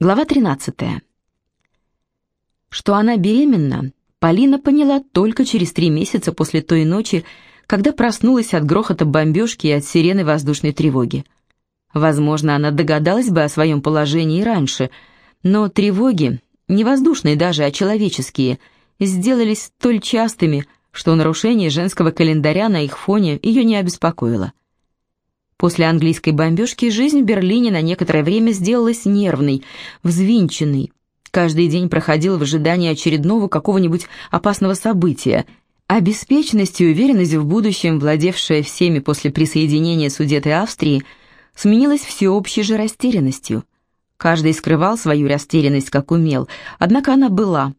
Глава 13. Что она беременна, Полина поняла только через три месяца после той ночи, когда проснулась от грохота бомбежки и от сирены воздушной тревоги. Возможно, она догадалась бы о своем положении раньше, но тревоги, не воздушные даже, а человеческие, сделались столь частыми, что нарушение женского календаря на их фоне ее не обеспокоило. После английской бомбежки жизнь в Берлине на некоторое время сделалась нервной, взвинченной. Каждый день проходил в ожидании очередного какого-нибудь опасного события, а беспечность и уверенность в будущем, владевшая всеми после присоединения Судеты Австрии, сменилась всеобщей же растерянностью. Каждый скрывал свою растерянность, как умел, однако она была.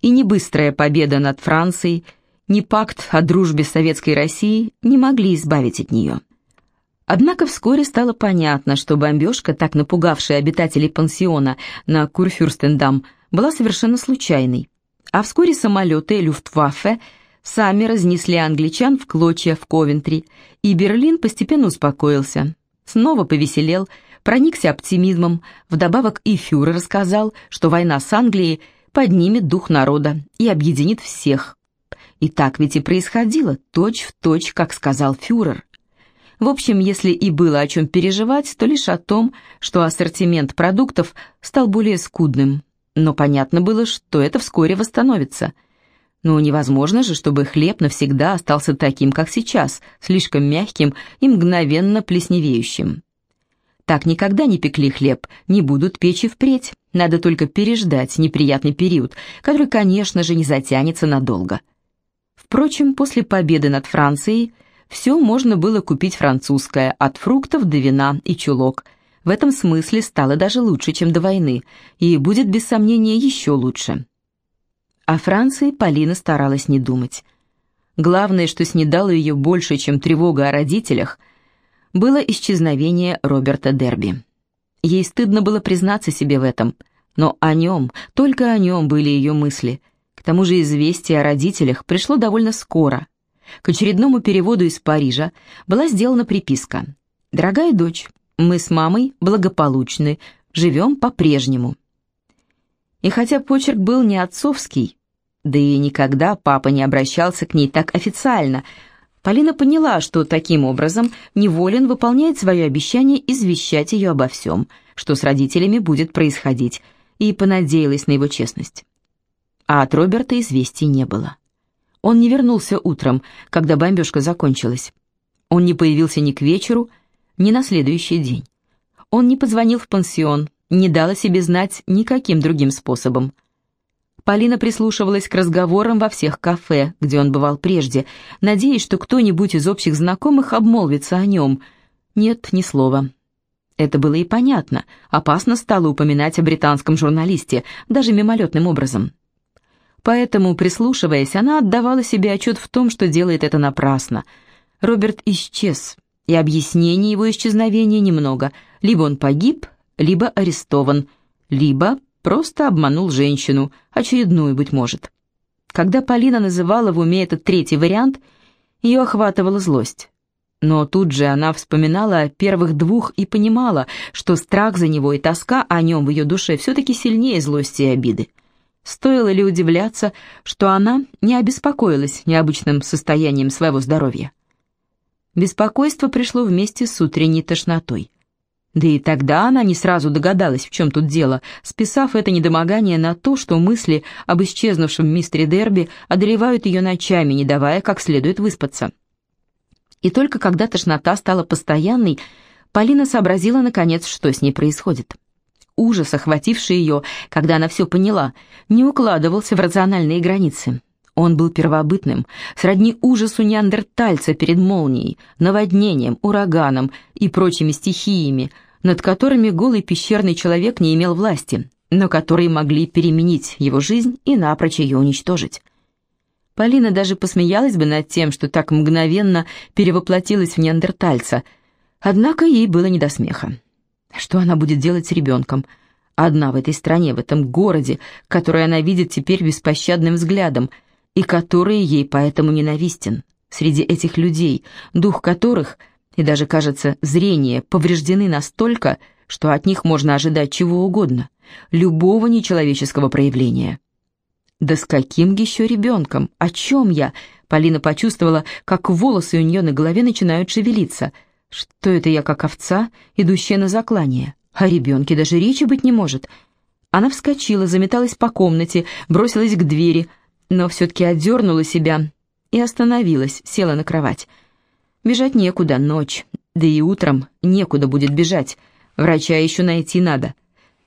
И не быстрая победа над Францией, ни пакт о дружбе с Советской Россией не могли избавить от нее. Однако вскоре стало понятно, что бомбежка, так напугавшая обитателей пансиона на Курфюрстендам, была совершенно случайной. А вскоре самолеты Люфтваффе сами разнесли англичан в клочья в Ковентри, и Берлин постепенно успокоился. Снова повеселел, проникся оптимизмом, вдобавок и фюрер рассказал, что война с Англией поднимет дух народа и объединит всех. И так ведь и происходило, точь в точь, как сказал фюрер. В общем, если и было о чем переживать, то лишь о том, что ассортимент продуктов стал более скудным. Но понятно было, что это вскоре восстановится. Но невозможно же, чтобы хлеб навсегда остался таким, как сейчас, слишком мягким и мгновенно плесневеющим. Так никогда не пекли хлеб, не будут печь и впредь. Надо только переждать неприятный период, который, конечно же, не затянется надолго. Впрочем, после победы над Францией все можно было купить французское, от фруктов до вина и чулок. В этом смысле стало даже лучше, чем до войны, и будет без сомнения еще лучше. О Франции Полина старалась не думать. Главное, что снедало ее больше, чем тревога о родителях, было исчезновение Роберта Дерби. Ей стыдно было признаться себе в этом, но о нем, только о нем были ее мысли. К тому же известие о родителях пришло довольно скоро – к очередному переводу из Парижа была сделана приписка «Дорогая дочь, мы с мамой благополучны, живем по-прежнему». И хотя почерк был не отцовский, да и никогда папа не обращался к ней так официально, Полина поняла, что таким образом Неволин выполняет свое обещание извещать ее обо всем, что с родителями будет происходить, и понадеялась на его честность. А от Роберта известий не было. Он не вернулся утром, когда бомбежка закончилась. Он не появился ни к вечеру, ни на следующий день. Он не позвонил в пансион, не дал о себе знать никаким другим способом. Полина прислушивалась к разговорам во всех кафе, где он бывал прежде, надеясь, что кто-нибудь из общих знакомых обмолвится о нем. Нет, ни слова. Это было и понятно. Опасно стало упоминать о британском журналисте, даже мимолетным образом. Поэтому, прислушиваясь, она отдавала себе отчет в том, что делает это напрасно. Роберт исчез, и объяснений его исчезновения немного. Либо он погиб, либо арестован, либо просто обманул женщину, очередную, быть может. Когда Полина называла в уме этот третий вариант, ее охватывала злость. Но тут же она вспоминала о первых двух и понимала, что страх за него и тоска о нем в ее душе все-таки сильнее злости и обиды. Стоило ли удивляться, что она не обеспокоилась необычным состоянием своего здоровья? Беспокойство пришло вместе с утренней тошнотой. Да и тогда она не сразу догадалась, в чем тут дело, списав это недомогание на то, что мысли об исчезнувшем мистере Дерби одолевают ее ночами, не давая как следует выспаться. И только когда тошнота стала постоянной, Полина сообразила, наконец, что с ней происходит. Ужас, охвативший ее, когда она все поняла, не укладывался в рациональные границы. Он был первобытным, сродни ужасу неандертальца перед молнией, наводнением, ураганом и прочими стихиями, над которыми голый пещерный человек не имел власти, но которые могли переменить его жизнь и напрочь ее уничтожить. Полина даже посмеялась бы над тем, что так мгновенно перевоплотилась в неандертальца, однако ей было не до смеха. Что она будет делать с ребенком? Одна в этой стране, в этом городе, который она видит теперь беспощадным взглядом, и который ей поэтому ненавистен. Среди этих людей, дух которых, и даже, кажется, зрение, повреждены настолько, что от них можно ожидать чего угодно, любого нечеловеческого проявления. Да с каким еще ребенком? О чем я? Полина почувствовала, как волосы у нее на голове начинают шевелиться. Что это я, как овца, идущая на заклание? О ребенке даже речи быть не может. Она вскочила, заметалась по комнате, бросилась к двери, но все-таки отдернула себя и остановилась, села на кровать. Бежать некуда, ночь, да и утром некуда будет бежать. Врача еще найти надо.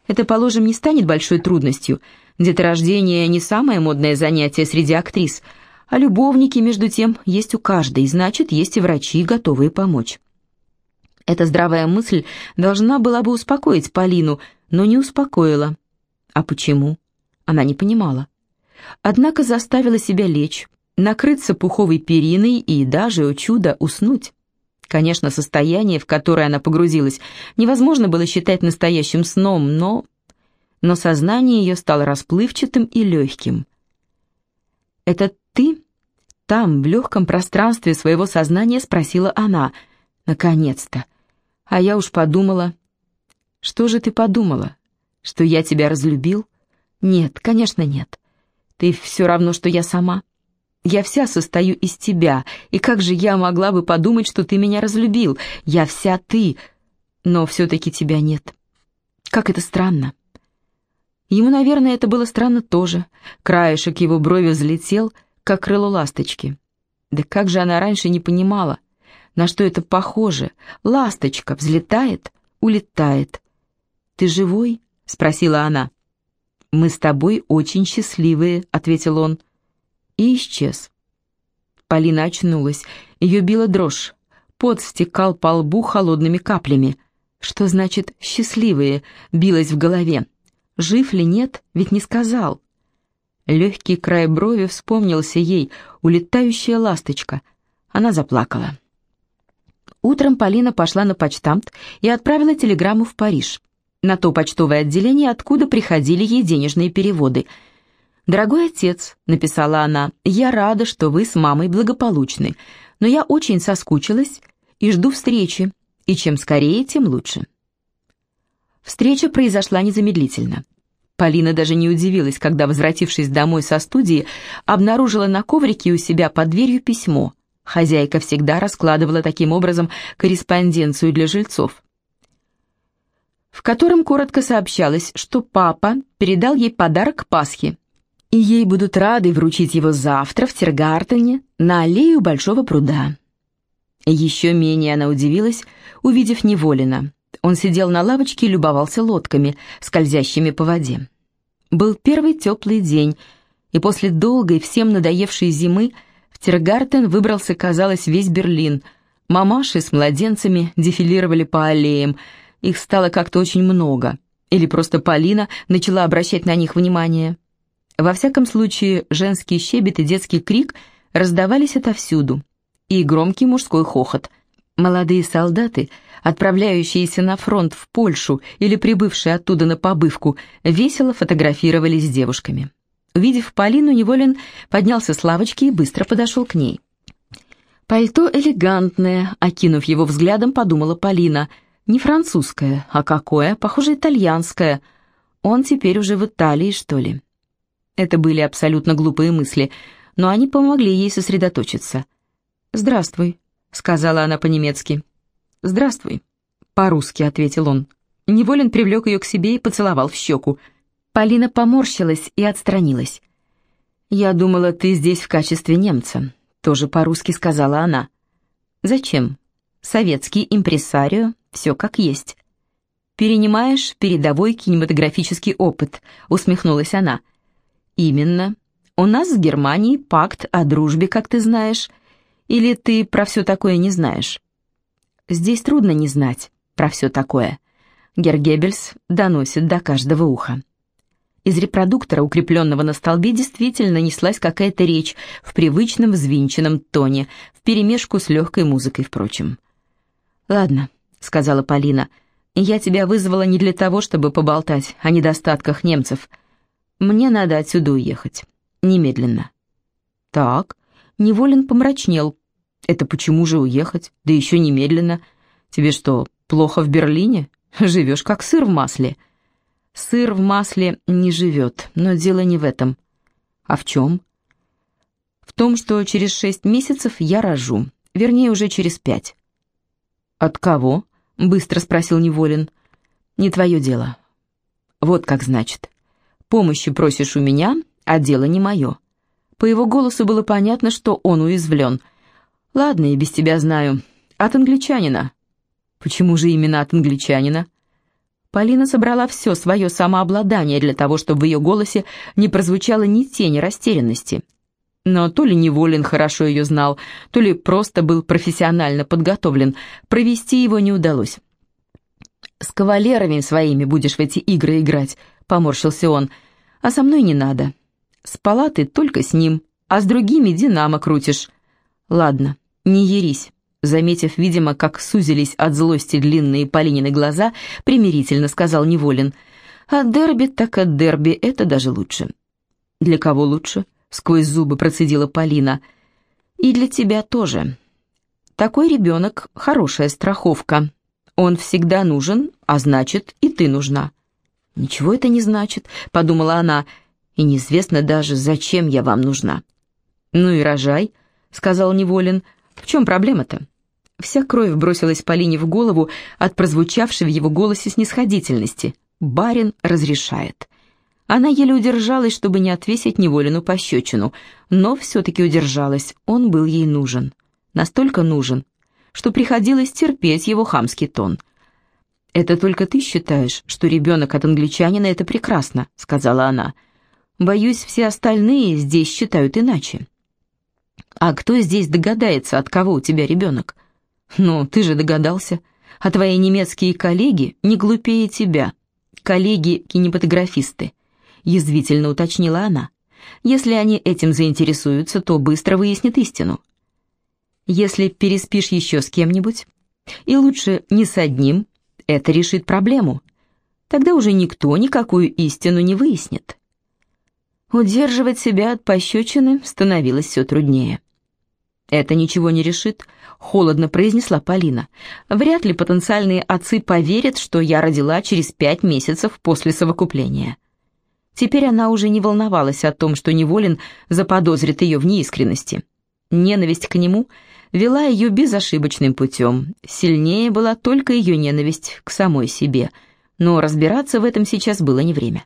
Это, положим, не станет большой трудностью. Деторождение не самое модное занятие среди актрис, а любовники, между тем, есть у каждой, значит, есть и врачи, готовые помочь. Эта здравая мысль должна была бы успокоить Полину, но не успокоила. А почему? Она не понимала. Однако заставила себя лечь, накрыться пуховой периной и даже, о чудо, уснуть. Конечно, состояние, в которое она погрузилась, невозможно было считать настоящим сном, но... Но сознание ее стало расплывчатым и легким. «Это ты?» Там, в легком пространстве своего сознания, спросила она. «Наконец-то!» А я уж подумала... «Что же ты подумала? Что я тебя разлюбил?» «Нет, конечно, нет. Ты все равно, что я сама». Я вся состою из тебя, и как же я могла бы подумать, что ты меня разлюбил? Я вся ты, но все-таки тебя нет. Как это странно. Ему, наверное, это было странно тоже. Краешек его брови взлетел, как крыло ласточки. Да как же она раньше не понимала, на что это похоже? Ласточка взлетает, улетает. «Ты живой?» — спросила она. «Мы с тобой очень счастливые», — ответил он и исчез. Полина очнулась, ее била дрожь, пот стекал по лбу холодными каплями. Что значит «счастливые» билось в голове? Жив ли нет, ведь не сказал. Легкий край брови вспомнился ей, улетающая ласточка. Она заплакала. Утром Полина пошла на почтамт и отправила телеграмму в Париж, на то почтовое отделение, откуда приходили ей денежные переводы – «Дорогой отец», — написала она, — «я рада, что вы с мамой благополучны, но я очень соскучилась и жду встречи, и чем скорее, тем лучше». Встреча произошла незамедлительно. Полина даже не удивилась, когда, возвратившись домой со студии, обнаружила на коврике у себя под дверью письмо. Хозяйка всегда раскладывала таким образом корреспонденцию для жильцов в котором коротко сообщалось, что папа передал ей подарок к Пасхе и ей будут рады вручить его завтра в Тиргартене на аллею Большого пруда. Еще менее она удивилась, увидев Неволина. Он сидел на лавочке и любовался лодками, скользящими по воде. Был первый теплый день, и после долгой, всем надоевшей зимы в Тиргартен выбрался, казалось, весь Берлин. Мамаши с младенцами дефилировали по аллеям, их стало как-то очень много. Или просто Полина начала обращать на них внимание. Во всяком случае, женский щебет и детский крик раздавались отовсюду, и громкий мужской хохот. Молодые солдаты, отправляющиеся на фронт в Польшу или прибывшие оттуда на побывку, весело фотографировались с девушками. Увидев Полину, Неволин поднялся с лавочки и быстро подошел к ней. Пальто элегантное, окинув его взглядом, подумала Полина. Не французское, а какое? Похоже, итальянское. Он теперь уже в Италии, что ли? Это были абсолютно глупые мысли, но они помогли ей сосредоточиться. «Здравствуй», — сказала она по-немецки. «Здравствуй», — по-русски ответил он. Неволен привлек ее к себе и поцеловал в щеку. Полина поморщилась и отстранилась. «Я думала, ты здесь в качестве немца», — тоже по-русски сказала она. «Зачем? Советский импресарио, все как есть». «Перенимаешь передовой кинематографический опыт», — усмехнулась она. «Именно. У нас с Германией пакт о дружбе, как ты знаешь. Или ты про все такое не знаешь?» «Здесь трудно не знать про все такое». Гергебельс доносит до каждого уха. Из репродуктора, укрепленного на столбе, действительно неслась какая-то речь в привычном взвинченном тоне, вперемешку с легкой музыкой, впрочем. «Ладно», — сказала Полина, — «я тебя вызвала не для того, чтобы поболтать о недостатках немцев». Мне надо отсюда уехать. Немедленно». «Так». Неволин помрачнел. «Это почему же уехать? Да еще немедленно. Тебе что, плохо в Берлине? Живешь как сыр в масле». «Сыр в масле не живет, но дело не в этом». «А в чем?» «В том, что через шесть месяцев я рожу, вернее, уже через пять». «От кого?» — быстро спросил Неволин. «Не твое дело». «Вот как значит. Помощи просишь у меня, а дело не мое». По его голосу было понятно, что он уязвлен. «Ладно, и без тебя знаю. От англичанина». «Почему же именно от англичанина?» Полина собрала все свое самообладание для того, чтобы в ее голосе не прозвучало ни тени растерянности. Но то ли Неволин хорошо ее знал, то ли просто был профессионально подготовлен, провести его не удалось. «С кавалерами своими будешь в эти игры играть», — поморщился он, — «а со мной не надо. Спала ты только с ним, а с другими динамо крутишь. Ладно, не ерись». Заметив, видимо, как сузились от злости длинные Полинины глаза, примирительно сказал Неволин. «От дерби так от дерби, это даже лучше». «Для кого лучше?» — сквозь зубы процедила Полина. «И для тебя тоже. Такой ребенок — хорошая страховка. Он всегда нужен, а значит, и ты нужна». «Ничего это не значит», — подумала она, — и неизвестно даже, зачем я вам нужна». «Ну и рожай», — сказал Неволин. «В чем проблема-то?» Вся кровь бросилась Полине в голову от прозвучавшей в его голосе снисходительности. «Барин разрешает». Она еле удержалась, чтобы не отвесить Неволину пощечину, но все-таки удержалась, он был ей нужен. Настолько нужен, что приходилось терпеть его хамский тон. «Это только ты считаешь, что ребенок от англичанина — это прекрасно», — сказала она. Боюсь, все остальные здесь считают иначе. А кто здесь догадается, от кого у тебя ребенок? Ну, ты же догадался. А твои немецкие коллеги не глупее тебя. Коллеги-кинематографисты. Язвительно уточнила она. Если они этим заинтересуются, то быстро выяснят истину. Если переспишь еще с кем-нибудь, и лучше не с одним, это решит проблему. Тогда уже никто никакую истину не выяснит. Удерживать себя от пощечины становилось все труднее. «Это ничего не решит», — холодно произнесла Полина. «Вряд ли потенциальные отцы поверят, что я родила через пять месяцев после совокупления». Теперь она уже не волновалась о том, что Неволин заподозрит ее в неискренности. Ненависть к нему вела ее безошибочным путем. Сильнее была только ее ненависть к самой себе, но разбираться в этом сейчас было не время.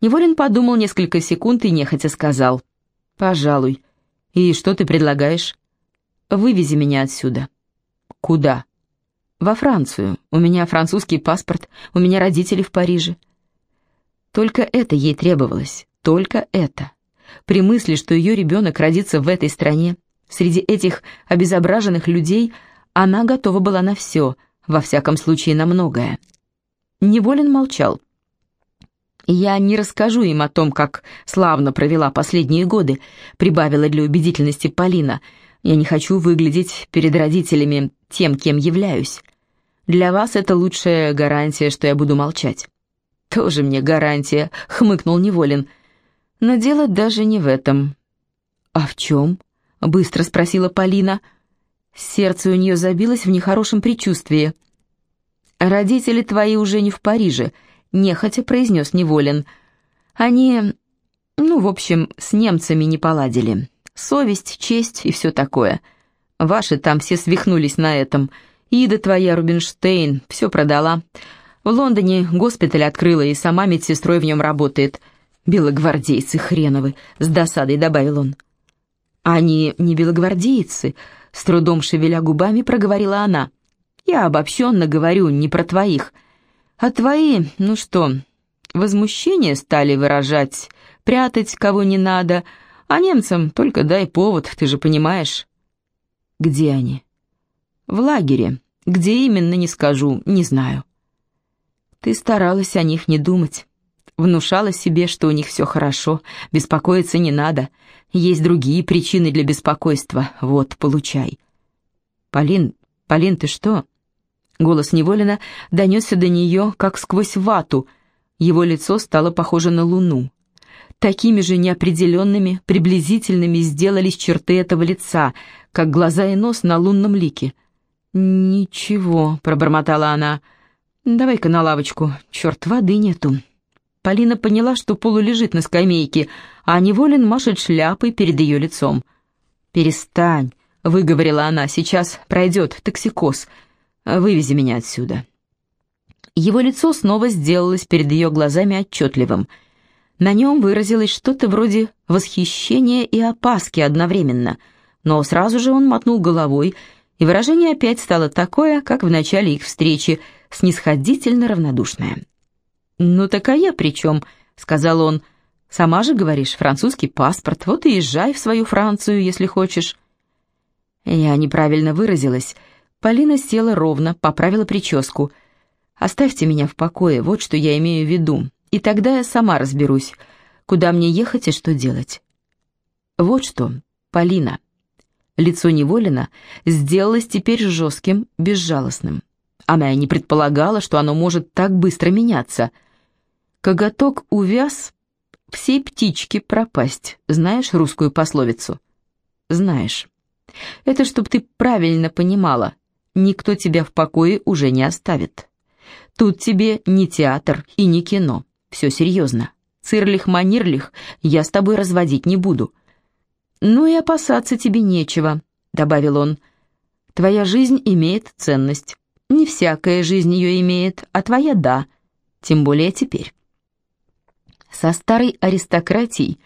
Неволин подумал несколько секунд и нехотя сказал. «Пожалуй. И что ты предлагаешь?» «Вывези меня отсюда». «Куда?» «Во Францию. У меня французский паспорт, у меня родители в Париже». Только это ей требовалось, только это. При мысли, что ее ребенок родится в этой стране, среди этих обезображенных людей, она готова была на все, во всяком случае на многое. Неволин молчал. «Я не расскажу им о том, как славно провела последние годы», прибавила для убедительности Полина. «Я не хочу выглядеть перед родителями тем, кем являюсь. Для вас это лучшая гарантия, что я буду молчать». «Тоже мне гарантия», — хмыкнул Неволин. «Но дело даже не в этом». «А в чем?» — быстро спросила Полина. Сердце у нее забилось в нехорошем предчувствии. «Родители твои уже не в Париже», нехотя произнес Неволин. Они, ну, в общем, с немцами не поладили. Совесть, честь и все такое. Ваши там все свихнулись на этом. Ида твоя, Рубинштейн, все продала. В Лондоне госпиталь открыла и сама медсестрой в нем работает. Белогвардейцы хреновы, с досадой добавил он. Они не белогвардейцы, с трудом шевеля губами проговорила она. Я обобщенно говорю не про твоих, — а твои, ну что, возмущение стали выражать, прятать кого не надо, а немцам только дай повод, ты же понимаешь. Где они? В лагере. Где именно, не скажу, не знаю. Ты старалась о них не думать. Внушала себе, что у них все хорошо, беспокоиться не надо. Есть другие причины для беспокойства. Вот, получай. Полин, Полин, ты что? Голос Неволина донесся до нее, как сквозь вату. Его лицо стало похоже на луну. Такими же неопределенными, приблизительными сделались черты этого лица, как глаза и нос на лунном лике. «Ничего», — пробормотала она. «Давай-ка на лавочку. Черт, воды нету». Полина поняла, что Полу лежит на скамейке, а Неволин машет шляпой перед ее лицом. «Перестань», — выговорила она, — «сейчас пройдет токсикоз. Вывези меня отсюда». Его лицо снова сделалось перед ее глазами отчетливым. На нем выразилось что-то вроде восхищения и опаски одновременно, но сразу же он мотнул головой, и выражение опять стало такое, как в начале их встречи, снисходительно равнодушное. «Ну так а я при чем?» — сказал он. «Сама же говоришь, французский паспорт, вот и езжай в свою Францию, если хочешь». Я неправильно выразилась. Полина села ровно, поправила прическу. «Оставьте меня в покое, вот что я имею в виду, и тогда я сама разберусь, куда мне ехать и что делать». «Вот что, Полина». Лицо Неволина сделалось теперь жестким, безжалостным. Она и не предполагала, что оно может так быстро меняться — Коготок увяз, всей птички пропасть. Знаешь русскую пословицу? Знаешь. Это чтоб ты правильно понимала. Никто тебя в покое уже не оставит. Тут тебе не театр и не кино. Все серьезно. Цирлих-манирлих я с тобой разводить не буду. Ну и опасаться тебе нечего, добавил он. Твоя жизнь имеет ценность. Не всякая жизнь ее имеет, а твоя — да, тем более теперь. Со старой аристократией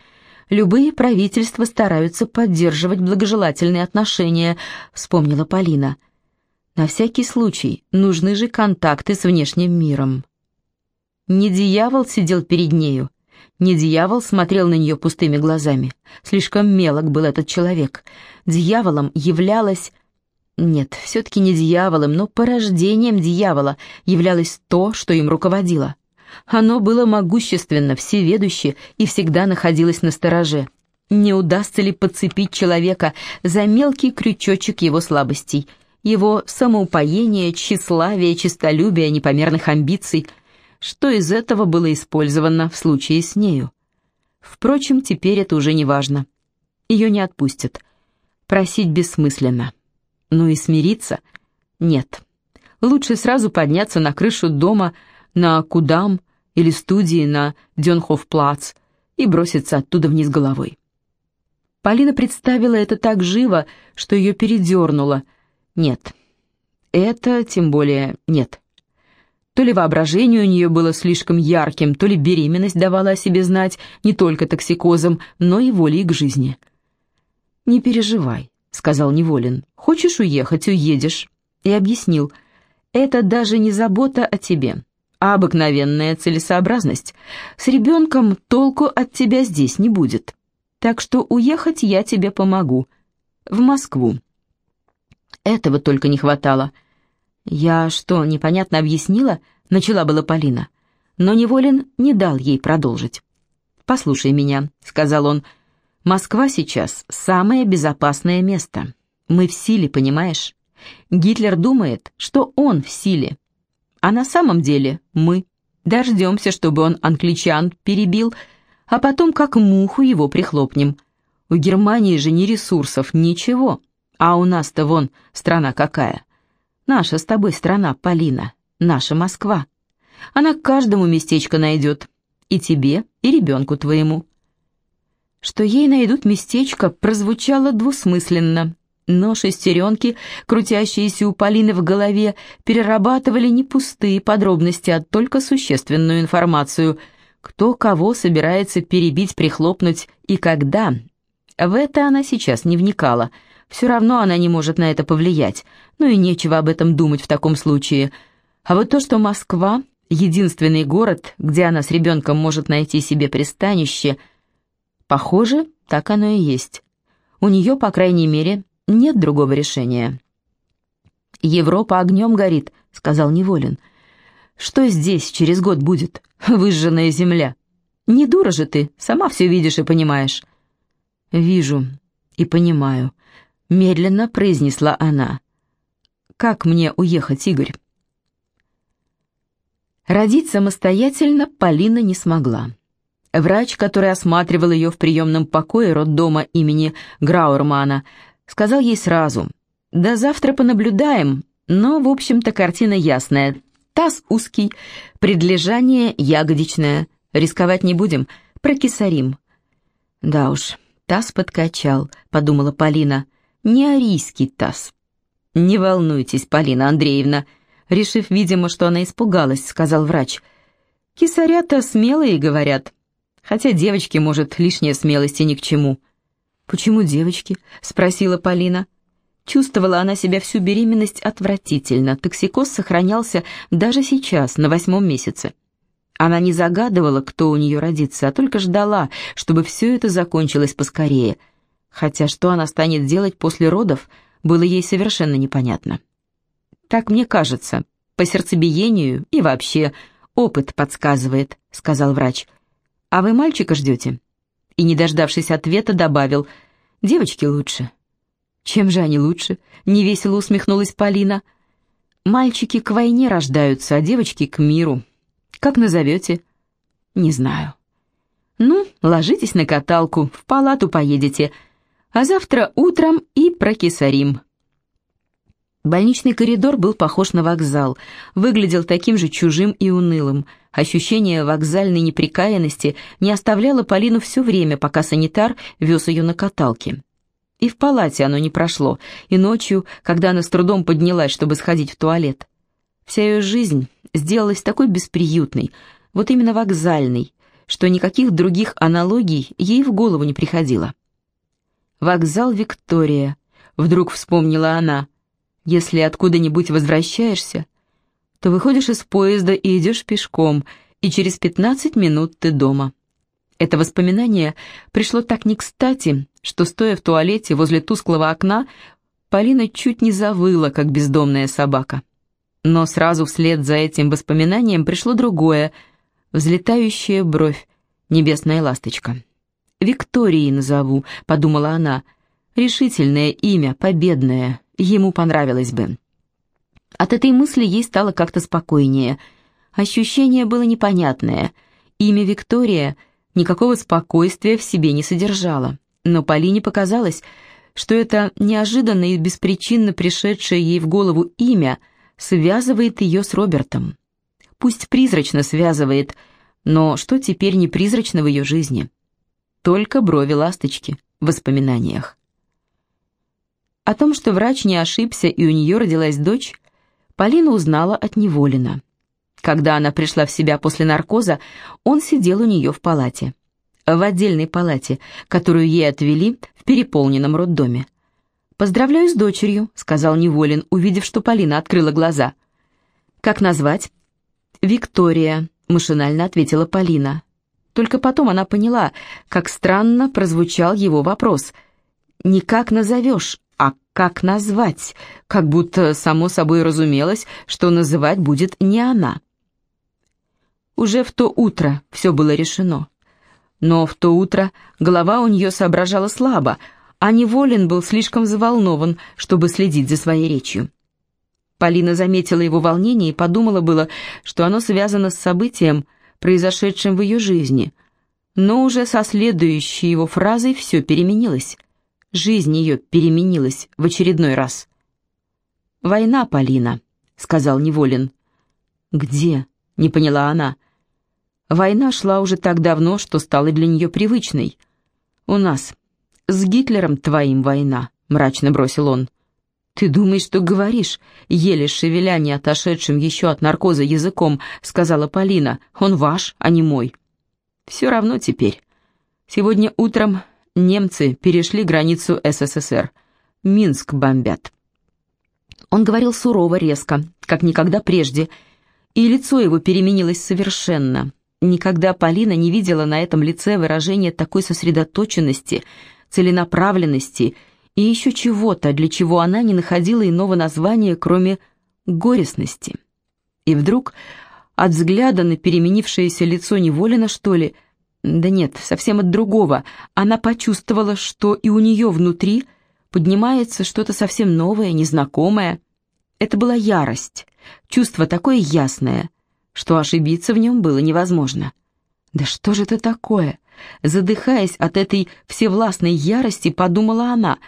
любые правительства стараются поддерживать благожелательные отношения, вспомнила Полина. На всякий случай нужны же контакты с внешним миром. Не дьявол сидел перед нею, не дьявол смотрел на нее пустыми глазами. Слишком мелок был этот человек. Дьяволом являлась... Нет, все-таки не дьяволом, но порождением дьявола являлось то, что им руководило. Оно было могущественно, всеведуще и всегда находилось на стороже. Не удастся ли подцепить человека за мелкий крючочек его слабостей, его самоупоения, тщеславия, честолюбия, непомерных амбиций? Что из этого было использовано в случае с нею? Впрочем, теперь это уже не важно. Ее не отпустят. Просить бессмысленно. Ну и смириться? Нет. Лучше сразу подняться на крышу дома, на Кудам или студии на Дёнхофплац и броситься оттуда вниз головой. Полина представила это так живо, что ее передернуло. Нет, это тем более нет. То ли воображение у нее было слишком ярким, то ли беременность давала о себе знать не только токсикозом, но и волей к жизни. «Не переживай», — сказал Неволин. «Хочешь уехать — уедешь». И объяснил, «это даже не забота о тебе а обыкновенная целесообразность. С ребенком толку от тебя здесь не будет. Так что уехать я тебе помогу. В Москву. Этого только не хватало. Я что, непонятно объяснила? Начала была Полина. Но Неволин не дал ей продолжить. «Послушай меня», — сказал он. «Москва сейчас самое безопасное место. Мы в силе, понимаешь? Гитлер думает, что он в силе, а на самом деле мы дождемся, чтобы он англичан перебил, а потом как муху его прихлопнем. У Германии же ни ресурсов, ничего. А у нас-то вон страна какая. Наша с тобой страна, Полина, наша Москва. Она каждому местечко найдет. И тебе, и ребенку твоему. Что ей найдут местечко, прозвучало двусмысленно. Но шестеренки, крутящиеся у Полины в голове, перерабатывали не пустые подробности, а только существенную информацию. Кто кого собирается перебить, прихлопнуть и когда. В это она сейчас не вникала. Все равно она не может на это повлиять. Ну и нечего об этом думать в таком случае. А вот то, что Москва — единственный город, где она с ребенком может найти себе пристанище, похоже, так оно и есть. У нее, по крайней мере, нет другого решения. «Европа огнем горит», — сказал Неволин. «Что здесь через год будет? Выжженная земля. Не дура же ты, сама все видишь и понимаешь». «Вижу и понимаю», — медленно произнесла она. «Как мне уехать, Игорь?» Родить самостоятельно Полина не смогла. Врач, который осматривал ее в приемном покое роддома имени Граурмана, Сказал ей сразу. «До завтра понаблюдаем, но, в общем-то, картина ясная. Таз узкий, предлежание ягодичное. Рисковать не будем, прокисарим. Да уж, таз подкачал, подумала Полина. Не арийский таз. Не волнуйтесь, Полина Андреевна. Решив, видимо, что она испугалась, сказал врач. Кисарята смелые, говорят. Хотя девочке, может, лишняя смелости ни к чему. «Почему девочки?» — спросила Полина. Чувствовала она себя всю беременность отвратительно. Токсикоз сохранялся даже сейчас, на восьмом месяце. Она не загадывала, кто у нее родится, а только ждала, чтобы все это закончилось поскорее. Хотя что она станет делать после родов, было ей совершенно непонятно. «Так мне кажется, по сердцебиению и вообще опыт подсказывает», — сказал врач. «А вы мальчика ждете?» И, не дождавшись ответа, добавил, «Девочки лучше». «Чем же они лучше?» — невесело усмехнулась Полина. «Мальчики к войне рождаются, а девочки к миру. Как назовете?» «Не знаю». «Ну, ложитесь на каталку, в палату поедете, а завтра утром и прокисарим». Больничный коридор был похож на вокзал, выглядел таким же чужим и унылым. Ощущение вокзальной неприкаянности не оставляло Полину все время, пока санитар вез ее на каталке. И в палате оно не прошло, и ночью, когда она с трудом поднялась, чтобы сходить в туалет. Вся ее жизнь сделалась такой бесприютной, вот именно вокзальной, что никаких других аналогий ей в голову не приходило. «Вокзал Виктория», — вдруг вспомнила она. «Если откуда-нибудь возвращаешься, то выходишь из поезда и идешь пешком, и через пятнадцать минут ты дома». Это воспоминание пришло так не кстати, что, стоя в туалете возле тусклого окна, Полина чуть не завыла, как бездомная собака. Но сразу вслед за этим воспоминанием пришло другое, взлетающая бровь, небесная ласточка. «Викторией назову», — подумала она, — «решительное имя, победное, ему понравилось бы». От этой мысли ей стало как-то спокойнее. Ощущение было непонятное. Имя Виктория — никакого спокойствия в себе не содержала. Но Полине показалось, что это неожиданно и беспричинно пришедшее ей в голову имя связывает ее с Робертом. Пусть призрачно связывает, но что теперь не призрачно в ее жизни? Только брови ласточки в воспоминаниях. О том, что врач не ошибся и у нее родилась дочь, Полина узнала от Неволина. Когда она пришла в себя после наркоза, он сидел у нее в палате. В отдельной палате, которую ей отвели в переполненном роддоме. «Поздравляю с дочерью», — сказал Неволин, увидев, что Полина открыла глаза. «Как назвать?» «Виктория», — машинально ответила Полина. Только потом она поняла, как странно прозвучал его вопрос. «Не как назовешь, а как назвать?» Как будто само собой разумелось, что называть будет не она. Уже в то утро все было решено. Но в то утро голова у нее соображала слабо, а Неволин был слишком заволнован, чтобы следить за своей речью. Полина заметила его волнение и подумала было, что оно связано с событием, произошедшим в ее жизни. Но уже со следующей его фразой все переменилось. Жизнь ее переменилась в очередной раз. «Война, Полина», — сказал Неволин. «Где?» — не поняла она. Война шла уже так давно, что стала для нее привычной. «У нас. С Гитлером твоим война», — мрачно бросил он. «Ты думаешь, что говоришь?» — еле шевеля не отошедшим еще от наркоза языком, сказала Полина. «Он ваш, а не мой». «Все равно теперь. Сегодня утром немцы перешли границу СССР. Минск бомбят». Он говорил сурово, резко, как никогда прежде, и лицо его переменилось совершенно. Никогда Полина не видела на этом лице выражения такой сосредоточенности, целенаправленности и еще чего-то, для чего она не находила иного названия, кроме горестности. И вдруг от взгляда на переменившееся лицо Неволина, что ли, да нет, совсем от другого, она почувствовала, что и у нее внутри поднимается что-то совсем новое, незнакомое. Это была ярость, чувство такое ясное, что ошибиться в нем было невозможно. «Да что же это такое?» Задыхаясь от этой всевластной ярости, подумала она,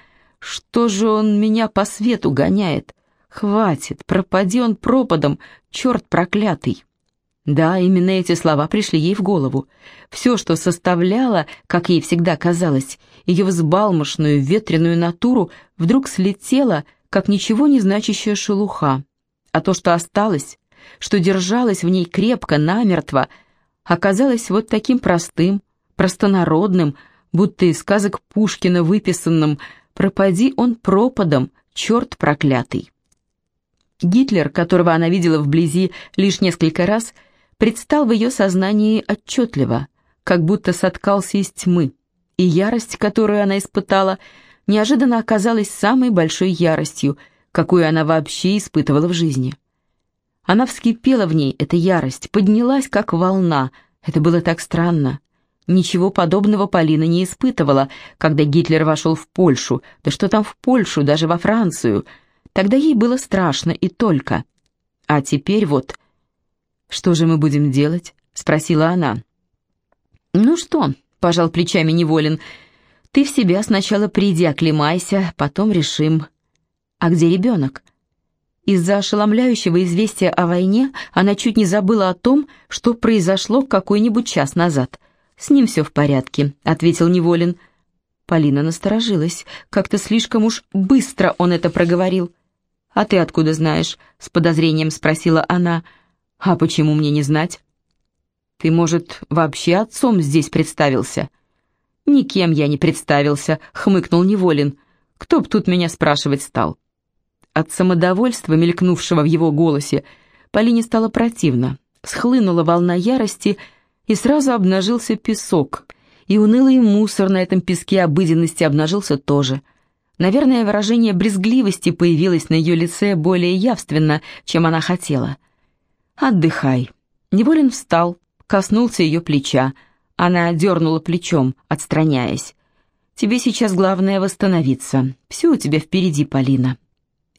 «Что же он меня по свету гоняет? Хватит, пропади он пропадом, черт проклятый. Да, именно эти слова пришли ей в голову. Все, что составляло, как ей всегда казалось, ее взбалмошную, ветреную натуру, вдруг слетело, как ничего не значащая шелуха. А то, что осталось, что держалось в ней крепко, намертво, оказалось вот таким простым, простонародным, будто из сказок Пушкина выписанным «Пропади он пропадом, черт проклятый». Гитлер, которого она видела вблизи лишь несколько раз, предстал в ее сознании отчетливо, как будто соткался из тьмы, и ярость, которую она испытала, неожиданно оказалась самой большой яростью, какую она вообще испытывала в жизни. Она вскипела в ней, эта ярость, поднялась, как волна. Это было так странно. Ничего подобного Полина не испытывала, когда Гитлер вошел в Польшу, да что там в Польшу, даже во Францию. Тогда ей было страшно и только. А теперь вот... «Что же мы будем делать?» — спросила она. «Ну что?» — пожал плечами Неволин. «Ты в себя сначала приди, оклемайся, потом решим». «А где ребенок?» Из-за ошеломляющего известия о войне она чуть не забыла о том, что произошло какой-нибудь час назад — «С ним все в порядке», — ответил Неволин. Полина насторожилась. Как-то слишком уж быстро он это проговорил. «А ты откуда знаешь?» — с подозрением спросила она. «А почему мне не знать?» «Ты, может, вообще отцом здесь представился?» «Никем я не представился», — хмыкнул Неволин. «Кто б тут меня спрашивать стал?» От самодовольства, мелькнувшего в его голосе, Полине стало противно. Схлынула волна ярости — и сразу обнажился песок, и унылый мусор на этом песке обыденности обнажился тоже. Наверное, выражение брезгливости появилось на ее лице более явственно, чем она хотела. «Отдыхай». Неволин встал, коснулся ее плеча. Она дернула плечом, отстраняясь. «Тебе сейчас главное восстановиться. Все у тебя впереди, Полина».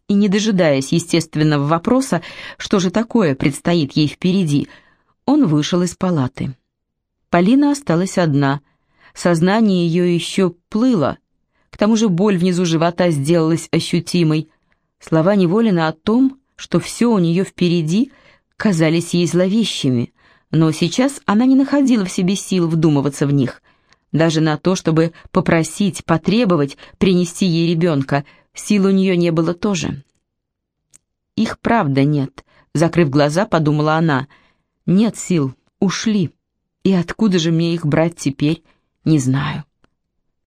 И не дожидаясь естественного вопроса, что же такое предстоит ей впереди, — он вышел из палаты. Полина осталась одна. Сознание ее еще плыло. К тому же боль внизу живота сделалась ощутимой. Слова Неволина о том, что все у нее впереди, казались ей зловещими, но сейчас она не находила в себе сил вдумываться в них. Даже на то, чтобы попросить, потребовать принести ей ребенка, сил у нее не было тоже. «Их правда нет», — закрыв глаза, подумала она — нет сил, ушли. И откуда же мне их брать теперь, не знаю.